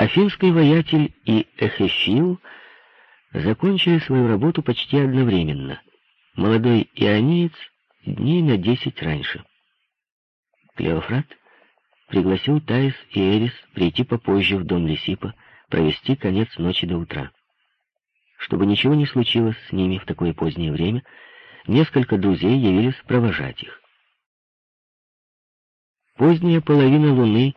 Афинский воятель и Эхефил закончили свою работу почти одновременно. Молодой иониец дней на десять раньше. Клеофрат пригласил Таис и Эрис прийти попозже в дом Лисипа, провести конец ночи до утра. Чтобы ничего не случилось с ними в такое позднее время, несколько друзей явились провожать их. Поздняя половина луны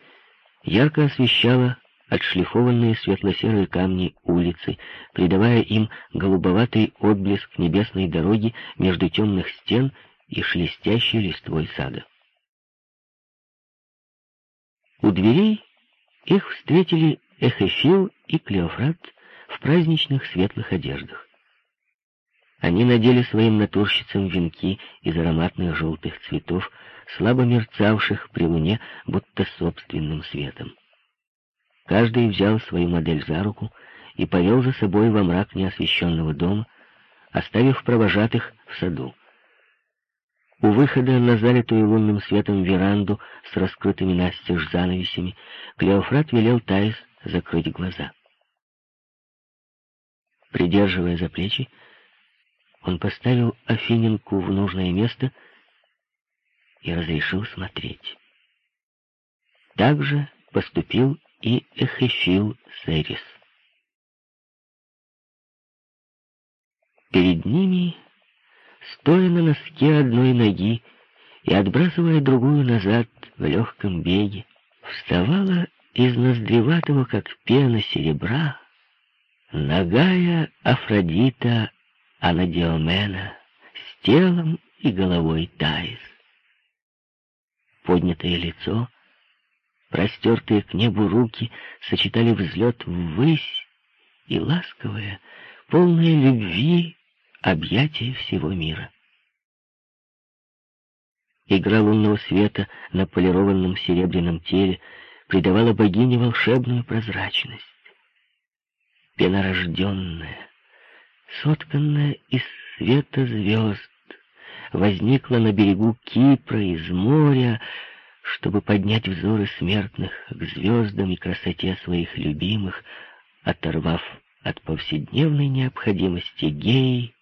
ярко освещала отшлифованные светло-серые камни улицы, придавая им голубоватый отблеск небесной дороги между темных стен и шелестящей листвой сада. У дверей их встретили Эхефил и Клеофрат в праздничных светлых одеждах. Они надели своим натурщицам венки из ароматных желтых цветов, слабо мерцавших при луне, будто собственным светом. Каждый взял свою модель за руку и повел за собой во мрак неосвещенного дома, оставив провожатых в саду. У выхода на залитую лунным светом веранду с раскрытыми настежь занавесями Клеофрат велел Таис закрыть глаза. Придерживая за плечи, он поставил Афиненку в нужное место и разрешил смотреть. Так же поступил и Эхефил Серис. Перед ними, стоя на носке одной ноги и отбрасывая другую назад в легком беге, вставала из ноздреватого, как пена серебра, ногая Афродита Анадиомена с телом и головой Таис. Поднятое лицо Простертые к небу руки сочетали взлет ввысь и ласковое, полное любви объятие всего мира. Игра лунного света на полированном серебряном теле придавала богине волшебную прозрачность. Пенорожденная, сотканная из света звезд, возникла на берегу Кипра из моря, чтобы поднять взоры смертных к звездам и красоте своих любимых, оторвав от повседневной необходимости геи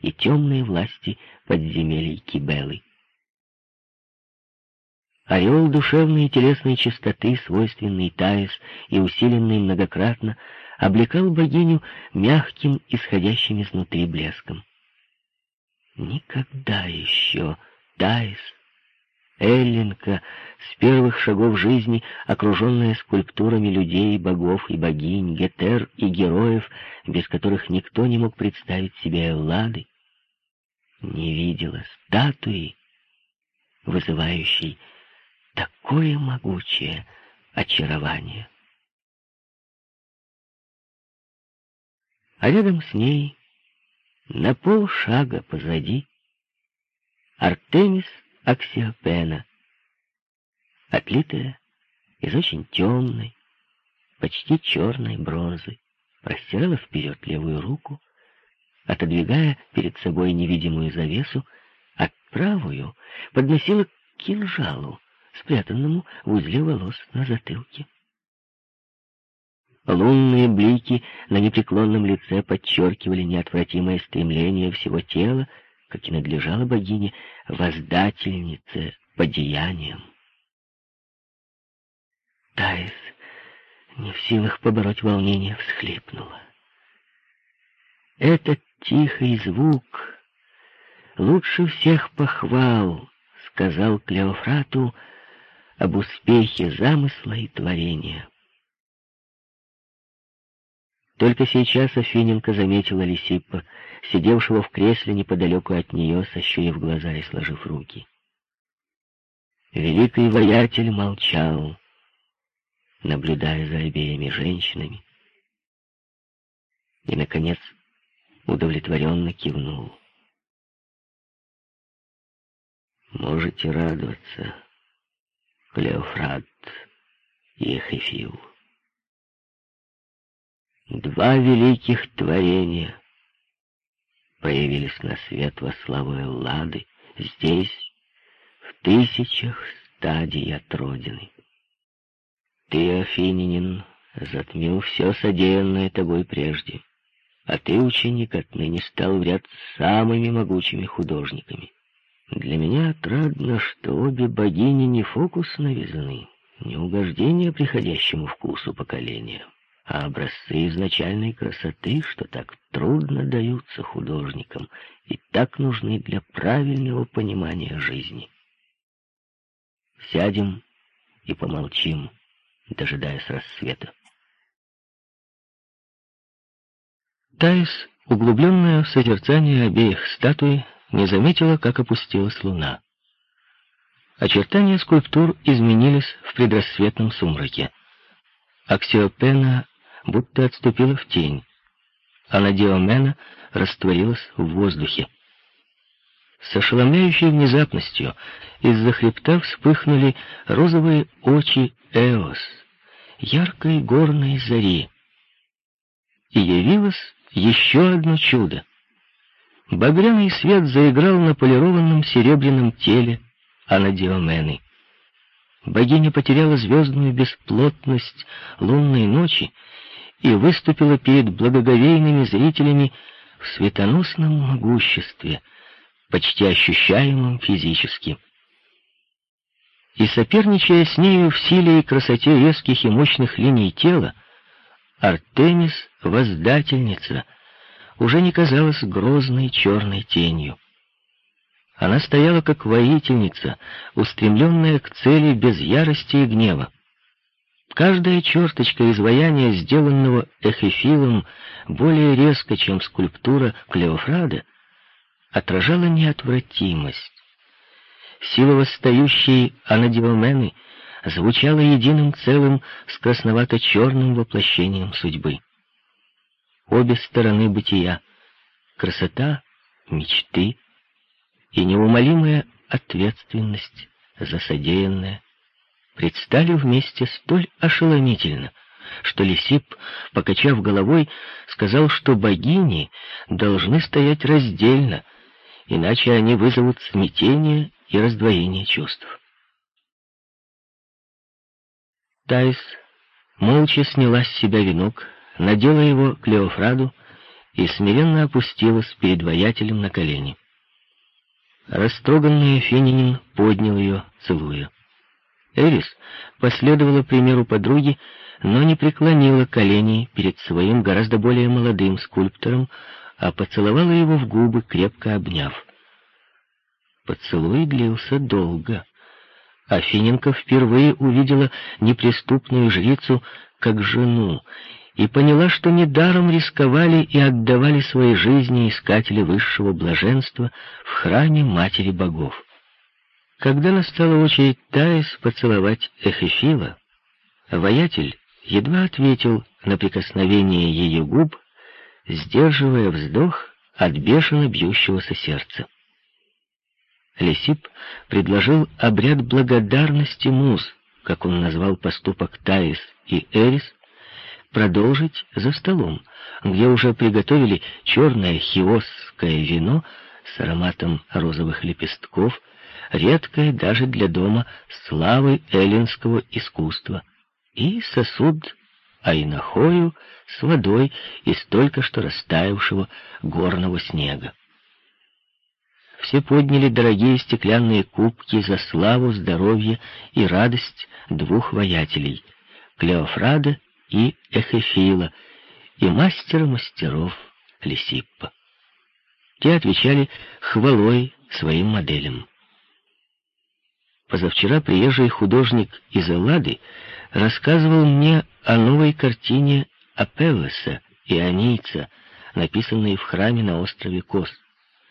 и темной власти подземелий Кибелы. Ореол душевной и телесной чистоты, свойственный Таис и усиленный многократно, облекал богиню мягким, исходящим изнутри блеском. Никогда еще Таис Эллинка, с первых шагов жизни, окруженная скульптурами людей, богов и богинь, гетер и героев, без которых никто не мог представить себе Эллады, не видела статуи, вызывающей такое могучее очарование. А рядом с ней, на полшага позади, Артемис аксиопена, отлитая из очень темной, почти черной бронзы, простирала вперед левую руку, отодвигая перед собой невидимую завесу, а правую подносила к кинжалу, спрятанному в узле волос на затылке. Лунные блики на непреклонном лице подчеркивали неотвратимое стремление всего тела как и надлежало богине, воздательнице по деяниям. Таис, не в силах побороть волнение, всхлипнула. Этот тихий звук лучше всех похвал, сказал Клеофрату об успехе замысла и творения. Только сейчас Афиненко заметила Лисиппа, сидевшего в кресле неподалеку от нее, сощурив глаза и сложив руки. Великий воятель молчал, наблюдая за обеими женщинами, и, наконец, удовлетворенно кивнул. «Можете радоваться, Клеофрат и Эхефил». Два великих творения появились на свет во славу Эллады здесь, в тысячах стадий от Родины. Ты, Афининин, затмил все содеянное тобой прежде, а ты, ученик, отныне стал в ряд самыми могучими художниками. Для меня отрадно, что обе богини не фокус новизны, не угождение приходящему вкусу поколения, а образцы изначальной красоты, что так трудно даются художникам и так нужны для правильного понимания жизни. Сядем и помолчим, дожидаясь рассвета. Таис, углубленная в созерцание обеих статуй, не заметила, как опустилась луна. Очертания скульптур изменились в предрассветном сумраке. Аксиопена будто отступила в тень, а Надиомена растворилась в воздухе. С ошеломляющей внезапностью из-за хребта вспыхнули розовые очи Эос, яркой горной зари. И явилось еще одно чудо. Багряный свет заиграл на полированном серебряном теле Анадиомены. Богиня потеряла звездную бесплотность лунной ночи и выступила перед благоговейными зрителями в светоносном могуществе, почти ощущаемом физически. И соперничая с нею в силе и красоте резких и мощных линий тела, Артемис, воздательница, уже не казалась грозной черной тенью. Она стояла как воительница, устремленная к цели без ярости и гнева. Каждая черточка изваяния, сделанного Эхефилом более резко, чем скульптура Клеофрада, отражала неотвратимость. Сила восстающей Анадиомены звучала единым целым с красновато-черным воплощением судьбы. Обе стороны бытия — красота, мечты и неумолимая ответственность за содеянное — предстали вместе столь ошеломительно, что Лисип, покачав головой, сказал, что богини должны стоять раздельно, иначе они вызовут смятение и раздвоение чувств. Тайс молча сняла с себя венок, надела его Клеофраду и смиренно опустилась перед воятелем на колени. Растроганный Фенинин поднял ее, целуя. Эрис последовала примеру подруги, но не преклонила колени перед своим гораздо более молодым скульптором, а поцеловала его в губы, крепко обняв. Поцелуй длился долго. Афиненко впервые увидела неприступную жрицу как жену и поняла, что недаром рисковали и отдавали свои жизни искатели высшего блаженства в храме Матери Богов. Когда настала очередь Таис поцеловать Эхефила, воятель едва ответил на прикосновение ее губ, сдерживая вздох от бешено бьющегося сердца. Лисип предложил обряд благодарности муз, как он назвал поступок Таис и Эрис, продолжить за столом, где уже приготовили черное хиосское вино с ароматом розовых лепестков, редкое даже для дома славы эллинского искусства, и сосуд айнахою с водой из только что растаявшего горного снега. Все подняли дорогие стеклянные кубки за славу, здоровье и радость двух воятелей — Клеофрада и Эхефила, и мастера мастеров Лисиппа. Те отвечали хвалой своим моделям. Позавчера приезжий художник из Эллады рассказывал мне о новой картине Апеллеса и Анийца, написанной в храме на острове Кос,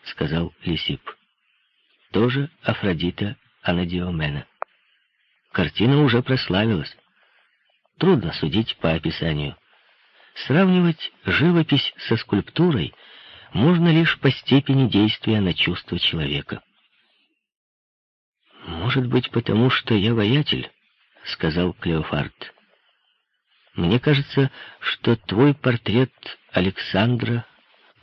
сказал Лисип. Тоже Афродита Анадиомена. Картина уже прославилась. Трудно судить по описанию. Сравнивать живопись со скульптурой можно лишь по степени действия на чувства человека. «Может быть, потому что я воятель», — сказал Клеофарт. «Мне кажется, что твой портрет Александра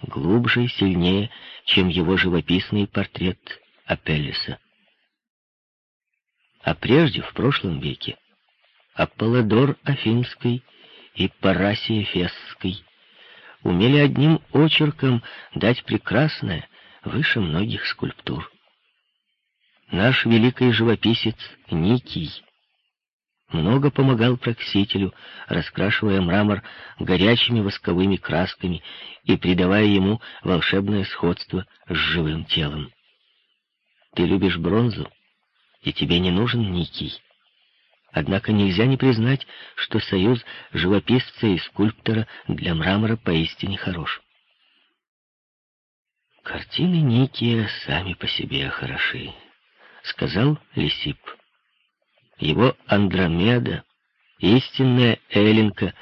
глубже и сильнее, чем его живописный портрет Апеллиса. А прежде, в прошлом веке, Аполлодор Афинский и Параси Эфесской умели одним очерком дать прекрасное, выше многих скульптур. Наш великий живописец Никий много помогал Проксителю, раскрашивая мрамор горячими восковыми красками и придавая ему волшебное сходство с живым телом. Ты любишь бронзу, и тебе не нужен Никий. Однако нельзя не признать, что союз живописца и скульптора для мрамора поистине хорош. «Картины Никия сами по себе хороши», — сказал Лисип. Его Андромеда, истинная Эллинка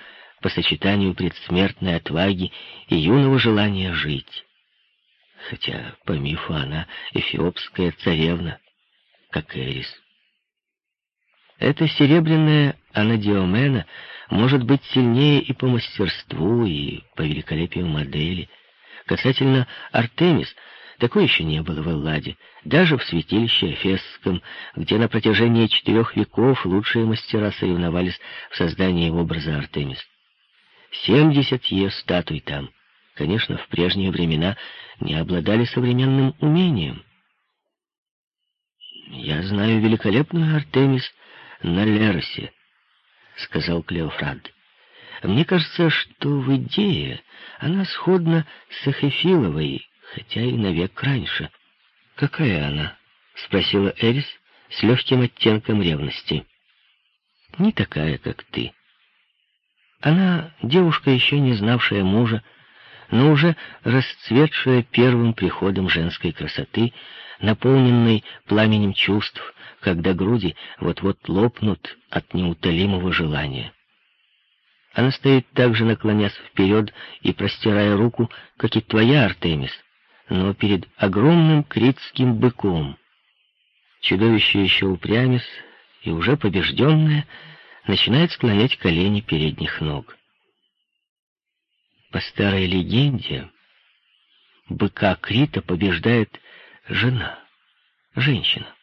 по сочетанию предсмертной отваги и юного желания жить. Хотя, по мифу, она эфиопская царевна, как Эрис. Эта серебряная Анадиомена может быть сильнее и по мастерству, и по великолепию модели. Касательно Артемис, такой еще не было в Элладе, даже в святилище Эфесском, где на протяжении четырех веков лучшие мастера соревновались в создании образа Артемис. Семьдесят ее статуй там, конечно, в прежние времена не обладали современным умением. Я знаю великолепную Артемис, на Лерсе, — сказал Клеофрад. Мне кажется, что в идее она сходна с Ахефиловой, хотя и на век раньше. Какая она? — спросила Эрис с легким оттенком ревности. Не такая, как ты. Она девушка, еще не знавшая мужа, но уже расцветшая первым приходом женской красоты, наполненной пламенем чувств, когда груди вот-вот лопнут от неутолимого желания. Она стоит так же, наклонясь вперед и простирая руку, как и твоя, Артемис, но перед огромным критским быком. Чудовище еще упрямец и уже побежденное начинает склонять колени передних ног. По старой легенде, быка Крита побеждает жена, женщина,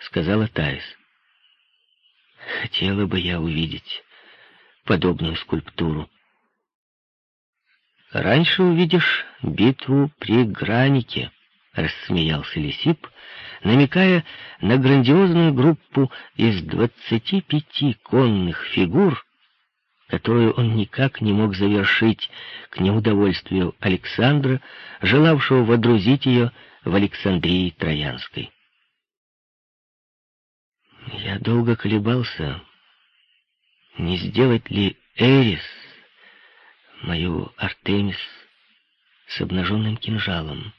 сказала Таис. Хотела бы я увидеть подобную скульптуру. Раньше увидишь битву при Гранике, рассмеялся Лисип, намекая на грандиозную группу из двадцати пяти конных фигур, которую он никак не мог завершить к неудовольствию Александра, желавшего водрузить ее в Александрии Троянской. Я долго колебался, не сделать ли Эрис, мою Артемис, с обнаженным кинжалом.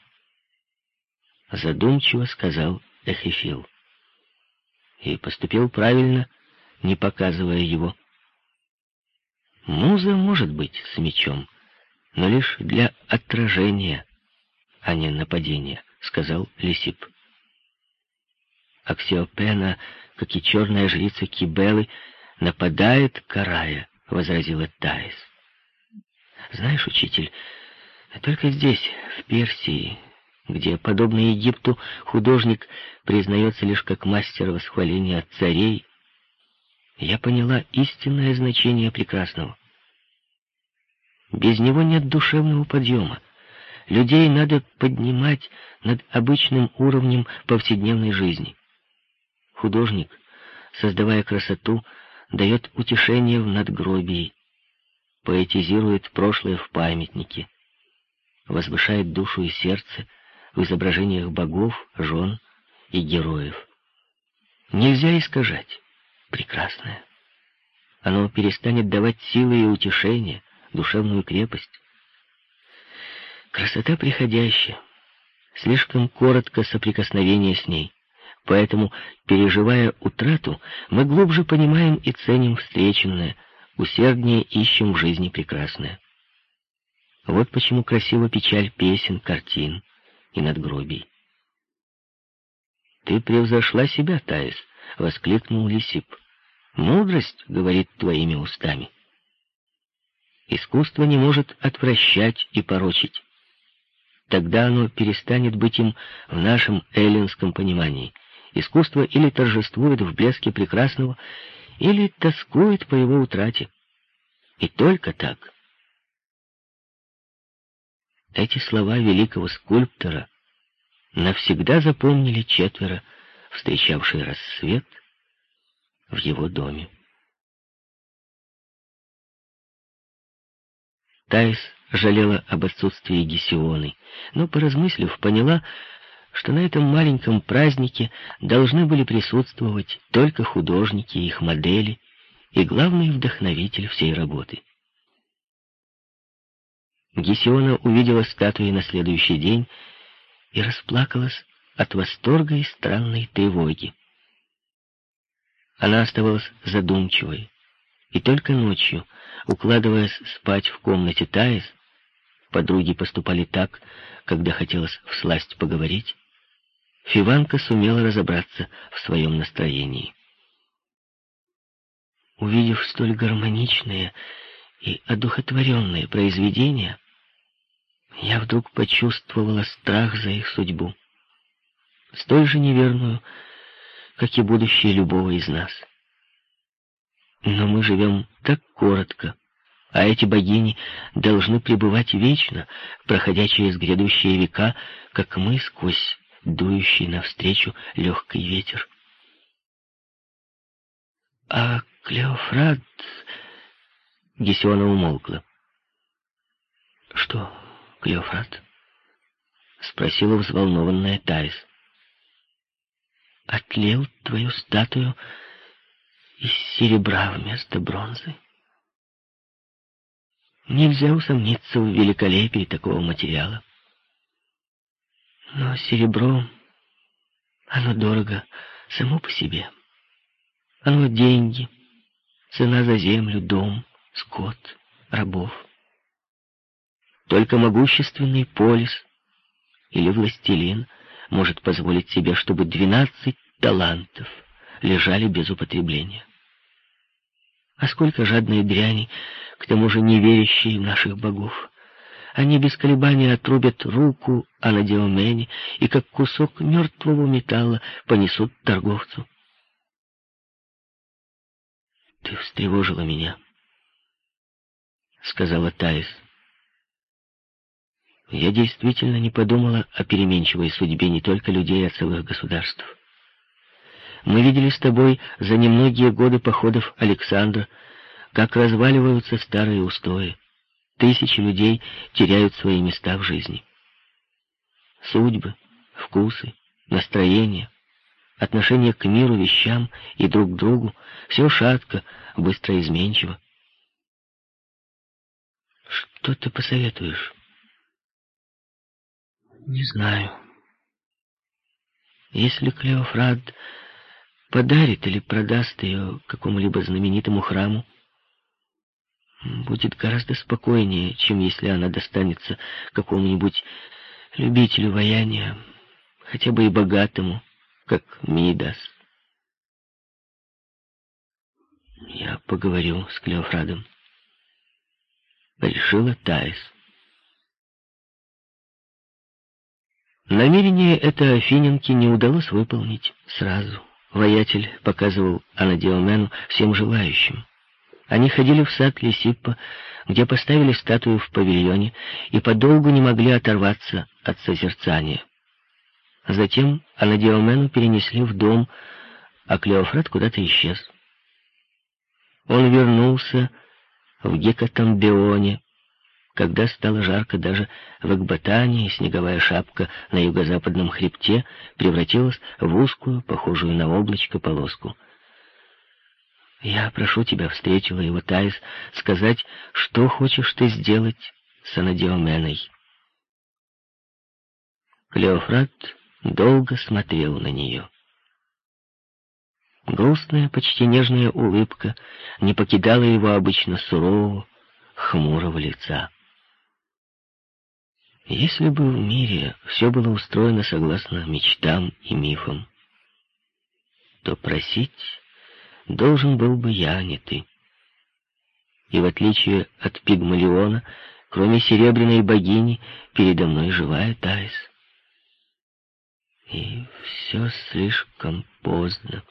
Задумчиво сказал Эхефил. И поступил правильно, не показывая его. Муза может быть с мечом, но лишь для отражения, а не нападения, сказал Лисип. Аксиопена, как и черная жрица Кибелы, нападает, карая, возразила Таис. Знаешь, учитель, только здесь, в Персии, где, подобно Египту, художник признается лишь как мастер восхваления царей, я поняла истинное значение прекрасного. Без него нет душевного подъема. Людей надо поднимать над обычным уровнем повседневной жизни. Художник, создавая красоту, дает утешение в надгробии, поэтизирует прошлое в памятнике, возвышает душу и сердце в изображениях богов, жен и героев. Нельзя искажать прекрасное. Оно перестанет давать силы и утешение, душевную крепость. Красота приходящая, слишком коротко соприкосновение с ней, поэтому, переживая утрату, мы глубже понимаем и ценим встреченное, усерднее ищем в жизни прекрасное. Вот почему красива печаль песен, картин и надгробий. «Ты превзошла себя, Таис!» — воскликнул Лисип. Мудрость говорит твоими устами. Искусство не может отвращать и порочить. Тогда оно перестанет быть им в нашем эллинском понимании. Искусство или торжествует в блеске прекрасного, или тоскует по его утрате. И только так. Эти слова великого скульптора навсегда запомнили четверо, встречавшие рассвет в его доме. Таис жалела об отсутствии Гесионы, но, поразмыслив, поняла, что на этом маленьком празднике должны были присутствовать только художники, их модели и главный вдохновитель всей работы. Гесиона увидела статуи на следующий день и расплакалась от восторга и странной тревоги. Она оставалась задумчивой, и только ночью, укладываясь спать в комнате Таис, подруги поступали так, когда хотелось всласть поговорить, Фиванка сумела разобраться в своем настроении. Увидев столь гармоничные и одухотворенные произведения, я вдруг почувствовала страх за их судьбу, столь же неверную, как и будущее любого из нас. Но мы живем так коротко, а эти богини должны пребывать вечно, проходя через грядущие века, как мы сквозь дующий навстречу легкий ветер. А Клеофрат... Гесиона умолкла. «Что, Клеофрат?» — спросила взволнованная Таис. «Отлил твою статую из серебра вместо бронзы?» Нельзя усомниться в великолепии такого материала. Но серебро, оно дорого само по себе. Оно деньги, цена за землю, дом, скот, рабов. Только могущественный полис или властелин может позволить себе, чтобы двенадцать талантов лежали без употребления. А сколько жадной дряни, к тому же не верящие в наших богов. Они без колебания отрубят руку Анадиомене и как кусок мертвого металла понесут торговцу. «Ты встревожила меня», — сказала Таис. «Я действительно не подумала о переменчивой судьбе не только людей, а целых государств. Мы видели с тобой за немногие годы походов Александра, как разваливаются старые устои. Тысячи людей теряют свои места в жизни. Судьбы, вкусы, настроения, отношение к миру, вещам и друг к другу — все шатко, быстро изменчиво. Что ты посоветуешь? Не знаю. Если Клеофрад подарит или продаст ее какому-либо знаменитому храму, будет гораздо спокойнее, чем если она достанется какому-нибудь любителю ваяния, хотя бы и богатому, как Мидас. Я поговорю с Клеофрадом. Решила Таис. Намерение это Афиненке не удалось выполнить сразу. Воятель показывал Анадиомену всем желающим. Они ходили в сад Лисиппа, где поставили статую в павильоне и подолгу не могли оторваться от созерцания. Затем Анадиомену перенесли в дом, а Клеофрат куда-то исчез. Он вернулся в Гекатамбионе, когда стало жарко даже в Экбатане, и снеговая шапка на юго-западном хребте превратилась в узкую, похожую на облачко, полоску — «Я прошу тебя, встретила его Таис, сказать, что хочешь ты сделать с Анадиоменой». Клеофрат долго смотрел на нее. Грустная, почти нежная улыбка не покидала его обычно сурового, хмурого лица. Если бы в мире все было устроено согласно мечтам и мифам, то просить должен был бы я, а не ты. И в отличие от Пигмалиона, кроме серебряной богини, передо мной живая Таис. И все слишком поздно.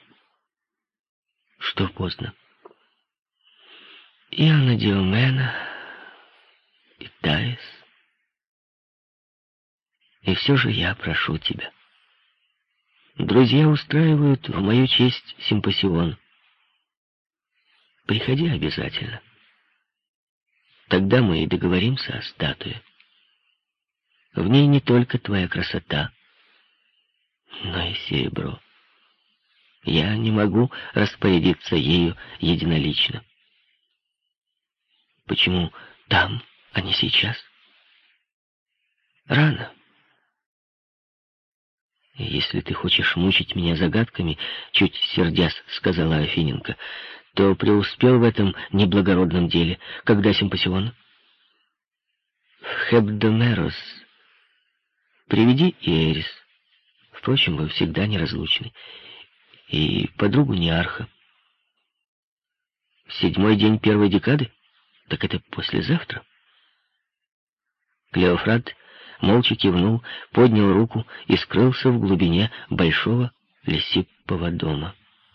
Что поздно? Иоанна Диомена и Таис. И все же я прошу тебя. Друзья устраивают в мою честь симпосион. Приходи обязательно. Тогда мы и договоримся о статуе. В ней не только твоя красота, но и серебро. Я не могу распорядиться ею единолично. Почему там, а не сейчас? Рано. «Если ты хочешь мучить меня загадками, — чуть сердясь, — сказала Афиненко, — то преуспел в этом неблагородном деле. Когда симпосион?» «В Хебдомерос. Приведи Иэрис. Впрочем, вы всегда неразлучны. И подругу Неарха. Седьмой день первой декады? Так это послезавтра?» Клеофрат молча кивнул, поднял руку и скрылся в глубине большого лесиппого дома.